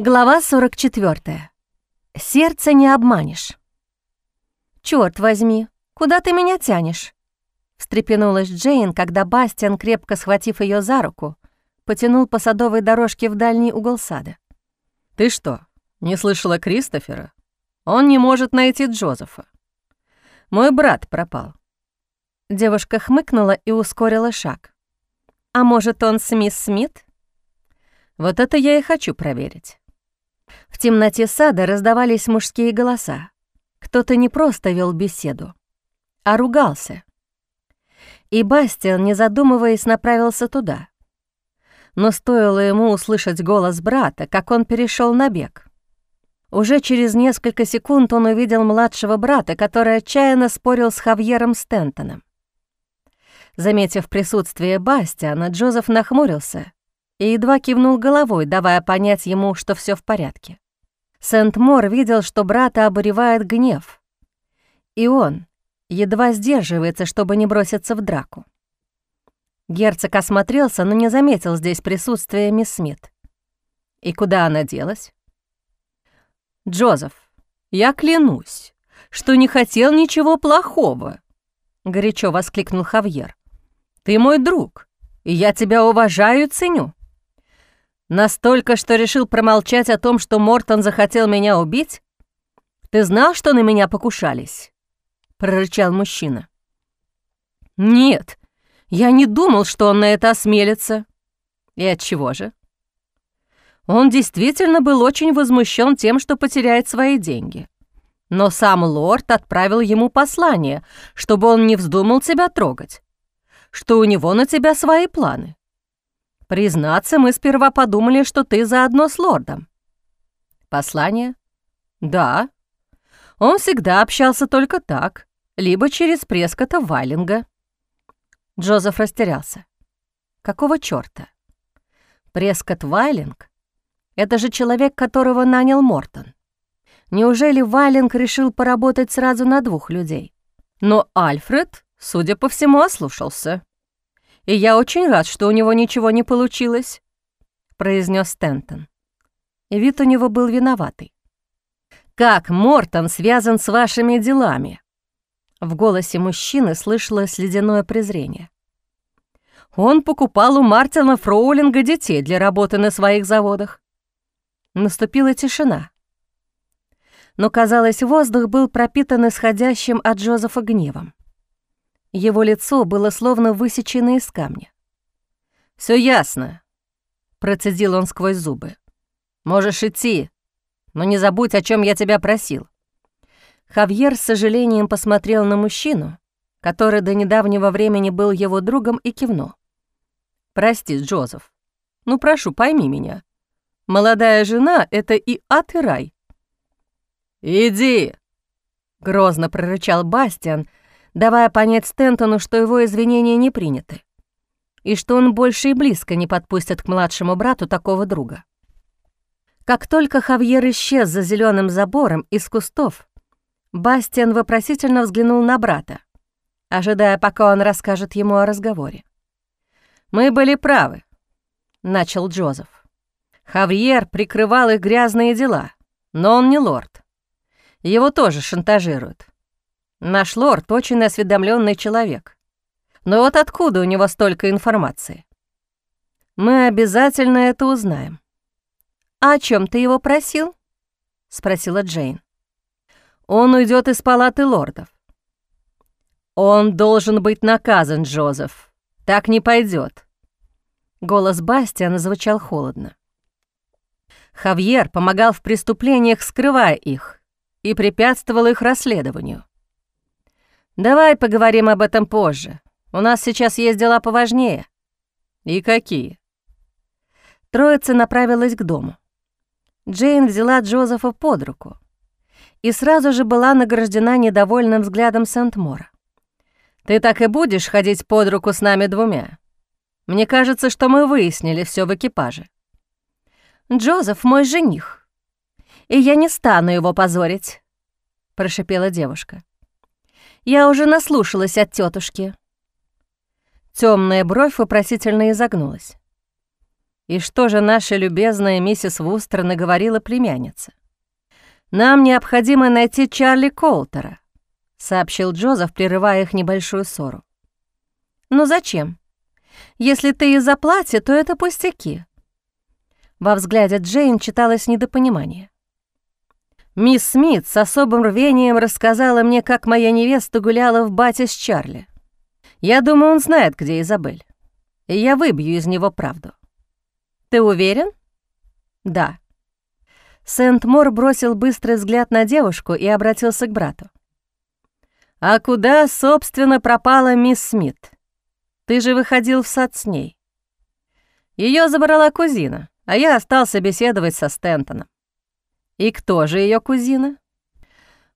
Глава 44. Сердце не обманешь. Черт возьми, куда ты меня тянешь?» Встрепенулась Джейн, когда Бастиан, крепко схватив ее за руку, потянул по садовой дорожке в дальний угол сада. «Ты что, не слышала Кристофера? Он не может найти Джозефа. Мой брат пропал». Девушка хмыкнула и ускорила шаг. «А может, он с мисс Смит?» «Вот это я и хочу проверить». В темноте сада раздавались мужские голоса. Кто-то не просто вел беседу, а ругался. И Бастиан, не задумываясь, направился туда. Но стоило ему услышать голос брата, как он перешел на бег. Уже через несколько секунд он увидел младшего брата, который отчаянно спорил с Хавьером Стентоном. Заметив присутствие Бастиана, Джозеф нахмурился и едва кивнул головой, давая понять ему, что все в порядке. Сент-Мор видел, что брата обуревает гнев, и он едва сдерживается, чтобы не броситься в драку. Герцог осмотрелся, но не заметил здесь присутствия мисс Смит. И куда она делась? «Джозеф, я клянусь, что не хотел ничего плохого», — горячо воскликнул Хавьер. «Ты мой друг, и я тебя уважаю и ценю. Настолько, что решил промолчать о том, что Мортон захотел меня убить? Ты знал, что на меня покушались?» — прорычал мужчина. «Нет, я не думал, что он на это осмелится. И от чего же?» Он действительно был очень возмущен тем, что потеряет свои деньги. Но сам лорд отправил ему послание, чтобы он не вздумал тебя трогать, что у него на тебя свои планы. Признаться, мы сперва подумали, что ты заодно с лордом. Послание? Да. Он всегда общался только так, либо через Прескота Вайлинга. Джозеф растерялся. Какого чёрта? Прескот Вайлинг — это же человек, которого нанял Мортон. Неужели Вайлинг решил поработать сразу на двух людей? Но Альфред, судя по всему, ослушался и я очень рад, что у него ничего не получилось», — произнес Стентон. Вид у него был виноватый. «Как Мортон связан с вашими делами?» В голосе мужчины слышалось ледяное презрение. «Он покупал у Мартина Фроулинга детей для работы на своих заводах». Наступила тишина. Но, казалось, воздух был пропитан исходящим от Джозефа гневом. Его лицо было словно высечено из камня. Все ясно», — процедил он сквозь зубы. «Можешь идти, но не забудь, о чем я тебя просил». Хавьер с сожалением посмотрел на мужчину, который до недавнего времени был его другом, и кивнул. «Прости, Джозеф. Ну, прошу, пойми меня. Молодая жена — это и ад, и рай». «Иди!» — грозно прорычал Бастиан, давая понять Стентону, что его извинения не приняты, и что он больше и близко не подпустит к младшему брату такого друга. Как только Хавьер исчез за зеленым забором из кустов, Бастиан вопросительно взглянул на брата, ожидая, пока он расскажет ему о разговоре. «Мы были правы», — начал Джозеф. Хавьер прикрывал их грязные дела, но он не лорд. Его тоже шантажируют. Наш лорд очень осведомленный человек. Но вот откуда у него столько информации? Мы обязательно это узнаем. «А о чем ты его просил?» — спросила Джейн. «Он уйдет из палаты лордов». «Он должен быть наказан, Джозеф. Так не пойдет. Голос Бастиана звучал холодно. Хавьер помогал в преступлениях, скрывая их, и препятствовал их расследованию. «Давай поговорим об этом позже. У нас сейчас есть дела поважнее». «И какие?» Троица направилась к дому. Джейн взяла Джозефа под руку и сразу же была награждена недовольным взглядом Сент-Мора. «Ты так и будешь ходить под руку с нами двумя? Мне кажется, что мы выяснили все в экипаже». «Джозеф мой жених, и я не стану его позорить», — прошипела девушка. Я уже наслушалась от тетушки. Темная бровь вопросительно изогнулась. И что же наша любезная миссис Вустер наговорила племяннице? «Нам необходимо найти Чарли Колтера», — сообщил Джозеф, прерывая их небольшую ссору. «Ну зачем? Если ты и заплатишь, то это пустяки». Во взгляде Джейн читалось недопонимание. Мисс Смит с особым рвением рассказала мне, как моя невеста гуляла в бате с Чарли. Я думаю, он знает, где Изабель. И я выбью из него правду. Ты уверен? Да. Сент-Мор бросил быстрый взгляд на девушку и обратился к брату. «А куда, собственно, пропала мисс Смит? Ты же выходил в сад с ней». Ее забрала кузина, а я остался беседовать со Стентоном. «И кто же ее кузина?»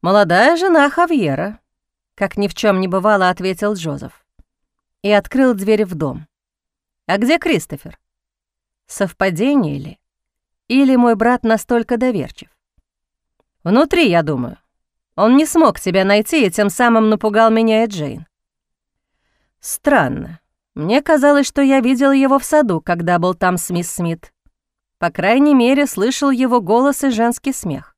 «Молодая жена Хавьера», — как ни в чем не бывало, ответил Джозеф. И открыл дверь в дом. «А где Кристофер?» Совпадение ли? Или мой брат настолько доверчив? Внутри, я думаю. Он не смог тебя найти и тем самым напугал меня и Джейн. Странно. Мне казалось, что я видел его в саду, когда был там с мисс Смит. По крайней мере, слышал его голос и женский смех.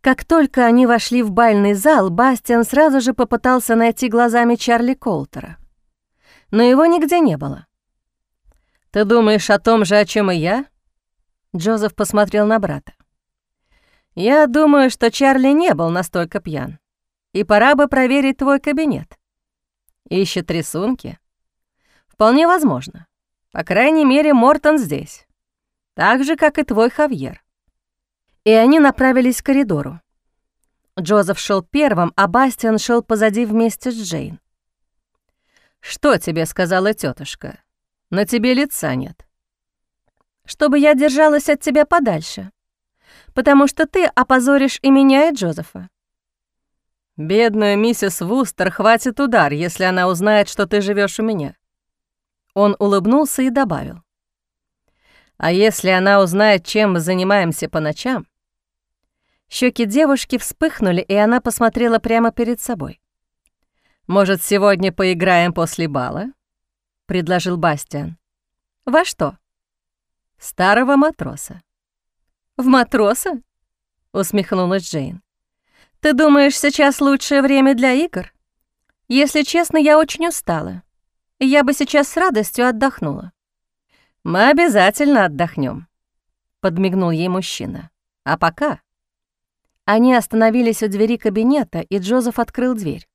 Как только они вошли в бальный зал, Бастиан сразу же попытался найти глазами Чарли Колтера. Но его нигде не было. «Ты думаешь о том же, о чем и я?» Джозеф посмотрел на брата. «Я думаю, что Чарли не был настолько пьян, и пора бы проверить твой кабинет. Ищет рисунки? Вполне возможно. По крайней мере, Мортон здесь. Так же, как и твой Хавьер». И они направились к коридору. Джозеф шел первым, а Бастиан шел позади вместе с Джейн. «Что тебе сказала тетушка? На тебе лица нет. Чтобы я держалась от тебя подальше, потому что ты опозоришь и меня, и Джозефа. Бедную миссис Вустер хватит удар, если она узнает, что ты живешь у меня. Он улыбнулся и добавил. А если она узнает, чем мы занимаемся по ночам? Щеки девушки вспыхнули, и она посмотрела прямо перед собой. Может, сегодня поиграем после бала? — предложил Бастиан. «Во что?» «Старого матроса». «В матроса?» — усмехнулась Джейн. «Ты думаешь, сейчас лучшее время для игр? Если честно, я очень устала. Я бы сейчас с радостью отдохнула». «Мы обязательно отдохнем, подмигнул ей мужчина. «А пока...» Они остановились у двери кабинета, и Джозеф открыл дверь.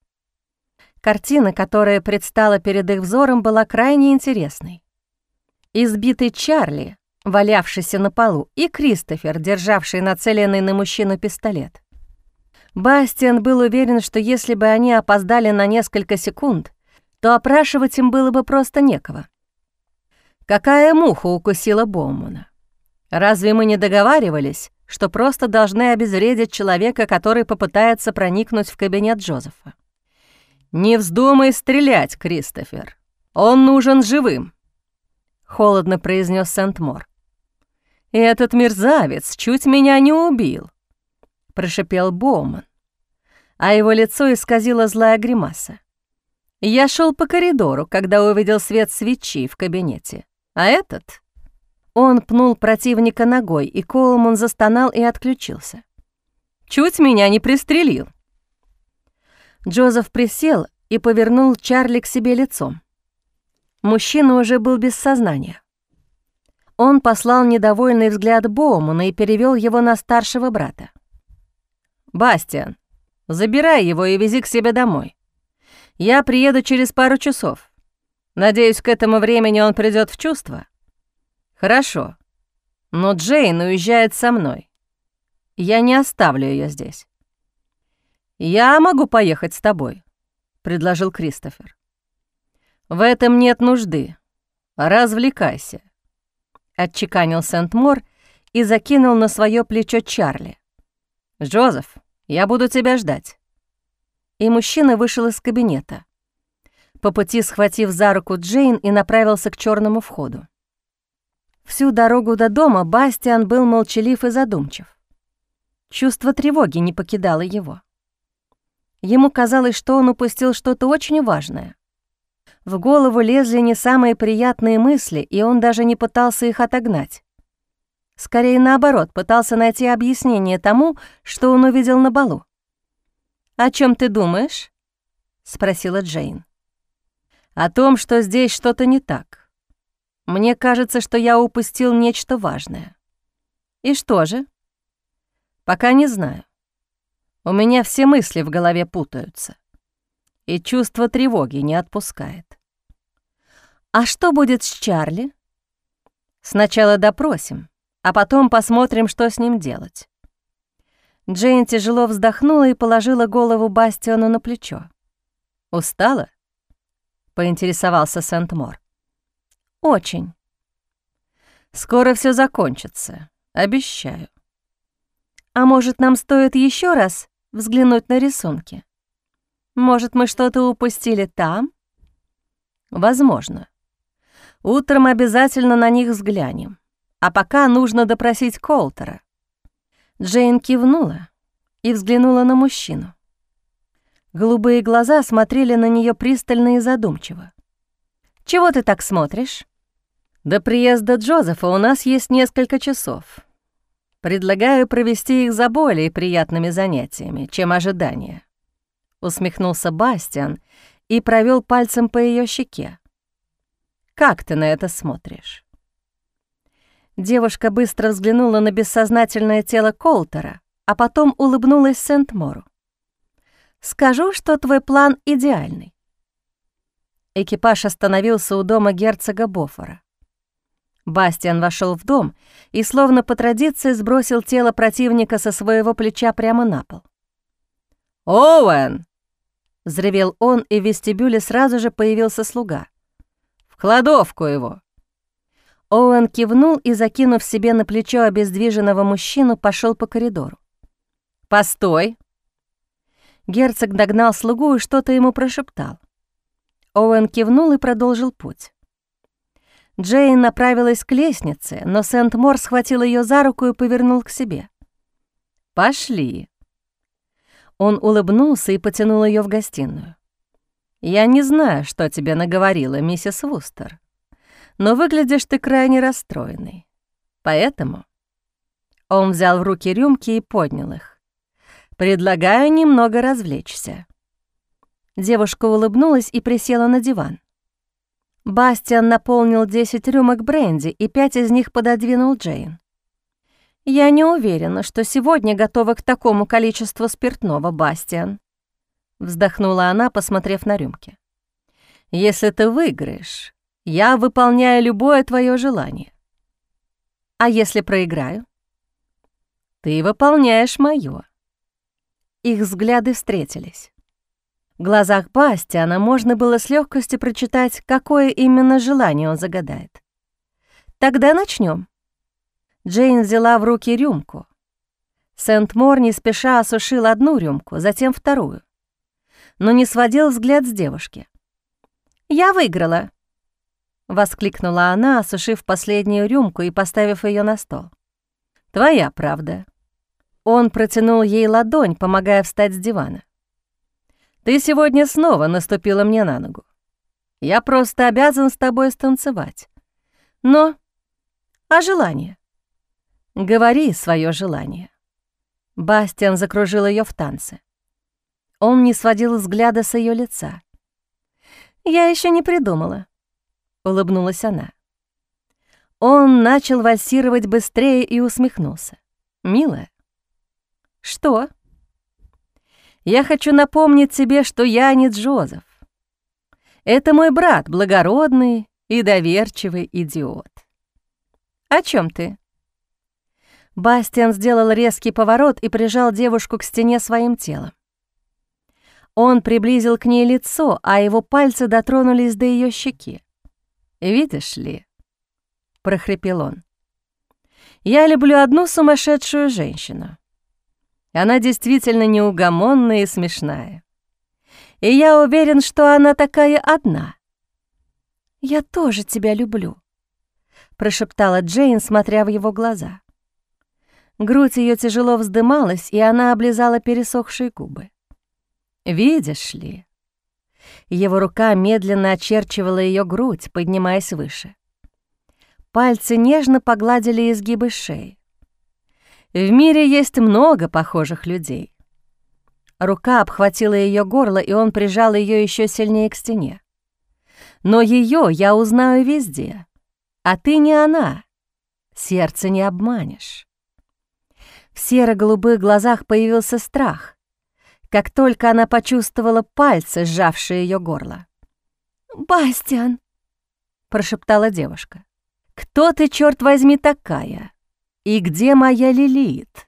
Картина, которая предстала перед их взором, была крайне интересной. Избитый Чарли, валявшийся на полу, и Кристофер, державший нацеленный на мужчину пистолет. Бастиан был уверен, что если бы они опоздали на несколько секунд, то опрашивать им было бы просто некого. Какая муха укусила Боумана? Разве мы не договаривались, что просто должны обезвредить человека, который попытается проникнуть в кабинет Джозефа? «Не вздумай стрелять, Кристофер. Он нужен живым», — холодно произнес Сент-Мор. «Этот мерзавец чуть меня не убил», — прошипел Боуман, а его лицо исказило злая гримаса. Я шел по коридору, когда увидел свет свечи в кабинете, а этот... Он пнул противника ногой, и Коулман застонал и отключился. «Чуть меня не пристрелил», Джозеф присел и повернул Чарли к себе лицом. Мужчина уже был без сознания. Он послал недовольный взгляд Боумана и перевел его на старшего брата. «Бастиан, забирай его и вези к себе домой. Я приеду через пару часов. Надеюсь, к этому времени он придет в чувство?» «Хорошо. Но Джейн уезжает со мной. Я не оставлю ее здесь». «Я могу поехать с тобой», — предложил Кристофер. «В этом нет нужды. Развлекайся», — отчеканил Сент-Мор и закинул на свое плечо Чарли. «Джозеф, я буду тебя ждать». И мужчина вышел из кабинета, по пути схватив за руку Джейн и направился к черному входу. Всю дорогу до дома Бастиан был молчалив и задумчив. Чувство тревоги не покидало его. Ему казалось, что он упустил что-то очень важное. В голову лезли не самые приятные мысли, и он даже не пытался их отогнать. Скорее наоборот, пытался найти объяснение тому, что он увидел на балу. «О чем ты думаешь?» — спросила Джейн. «О том, что здесь что-то не так. Мне кажется, что я упустил нечто важное». «И что же?» «Пока не знаю. У меня все мысли в голове путаются, и чувство тревоги не отпускает». «А что будет с Чарли?» «Сначала допросим, а потом посмотрим, что с ним делать». Джейн тяжело вздохнула и положила голову Бастиону на плечо. «Устала?» — поинтересовался Сент-Мор. «Очень». «Скоро все закончится, обещаю». «А может, нам стоит еще раз взглянуть на рисунки? Может, мы что-то упустили там?» «Возможно. Утром обязательно на них взглянем. А пока нужно допросить Колтера. Джейн кивнула и взглянула на мужчину. Голубые глаза смотрели на нее пристально и задумчиво. «Чего ты так смотришь?» «До приезда Джозефа у нас есть несколько часов. Предлагаю провести их за более приятными занятиями, чем ожидание». Усмехнулся Бастиан и провел пальцем по ее щеке. «Как ты на это смотришь?» Девушка быстро взглянула на бессознательное тело Колтера, а потом улыбнулась Сент-Мору. «Скажу, что твой план идеальный». Экипаж остановился у дома герцога Бофора. Бастиан вошел в дом и, словно по традиции, сбросил тело противника со своего плеча прямо на пол. «Оуэн!» — взревел он, и в вестибюле сразу же появился слуга. «В кладовку его!» Оуэн кивнул и, закинув себе на плечо обездвиженного мужчину, пошел по коридору. «Постой!» Герцог догнал слугу и что-то ему прошептал. Оуэн кивнул и продолжил путь. Джейн направилась к лестнице, но Сент-Мор схватил ее за руку и повернул к себе. «Пошли!» Он улыбнулся и потянул ее в гостиную. «Я не знаю, что тебе наговорила миссис Вустер, но выглядишь ты крайне расстроенный. Поэтому...» Он взял в руки рюмки и поднял их. «Предлагаю немного развлечься». Девушка улыбнулась и присела на диван. Бастиан наполнил 10 рюмок бренди, и пять из них пододвинул Джейн. «Я не уверена, что сегодня готова к такому количеству спиртного, Бастиан», — вздохнула она, посмотрев на рюмки. «Если ты выиграешь, я выполняю любое твое желание. А если проиграю? Ты выполняешь моё. Их взгляды встретились. В глазах Бастиана можно было с легкостью прочитать, какое именно желание он загадает. Тогда начнем. Джейн взяла в руки рюмку. Сент-Мор не спеша осушил одну рюмку, затем вторую, но не сводил взгляд с девушки. «Я выиграла», Воскликнула она, осушив последнюю рюмку и поставив ее на стол. «Твоя правда». Он протянул ей ладонь, помогая встать с дивана. «Ты сегодня снова наступила мне на ногу. Я просто обязан с тобой станцевать. Но... А желание? Говори свое желание». Бастиан закружил ее в танце. Он не сводил взгляда с ее лица. «Я еще не придумала. — улыбнулась она. Он начал вальсировать быстрее и усмехнулся. «Милая». «Что?» «Я хочу напомнить тебе, что я не Джозеф. Это мой брат, благородный и доверчивый идиот». «О чем ты?» Бастиан сделал резкий поворот и прижал девушку к стене своим телом. Он приблизил к ней лицо, а его пальцы дотронулись до ее щеки. «Видишь ли», — прохрипел он, — «я люблю одну сумасшедшую женщину. Она действительно неугомонная и смешная. И я уверен, что она такая одна». «Я тоже тебя люблю», — прошептала Джейн, смотря в его глаза. Грудь ее тяжело вздымалась, и она облизала пересохшие губы. «Видишь ли, Его рука медленно очерчивала ее грудь, поднимаясь выше. Пальцы нежно погладили изгибы шеи. В мире есть много похожих людей. Рука обхватила ее горло, и он прижал ее еще сильнее к стене. Но ее я узнаю везде, а ты не она. Сердце не обманешь. В серо-голубых глазах появился страх, как только она почувствовала пальцы, сжавшие ее горло. «Бастиан!» — прошептала девушка. «Кто ты, черт возьми, такая? И где моя Лилит?»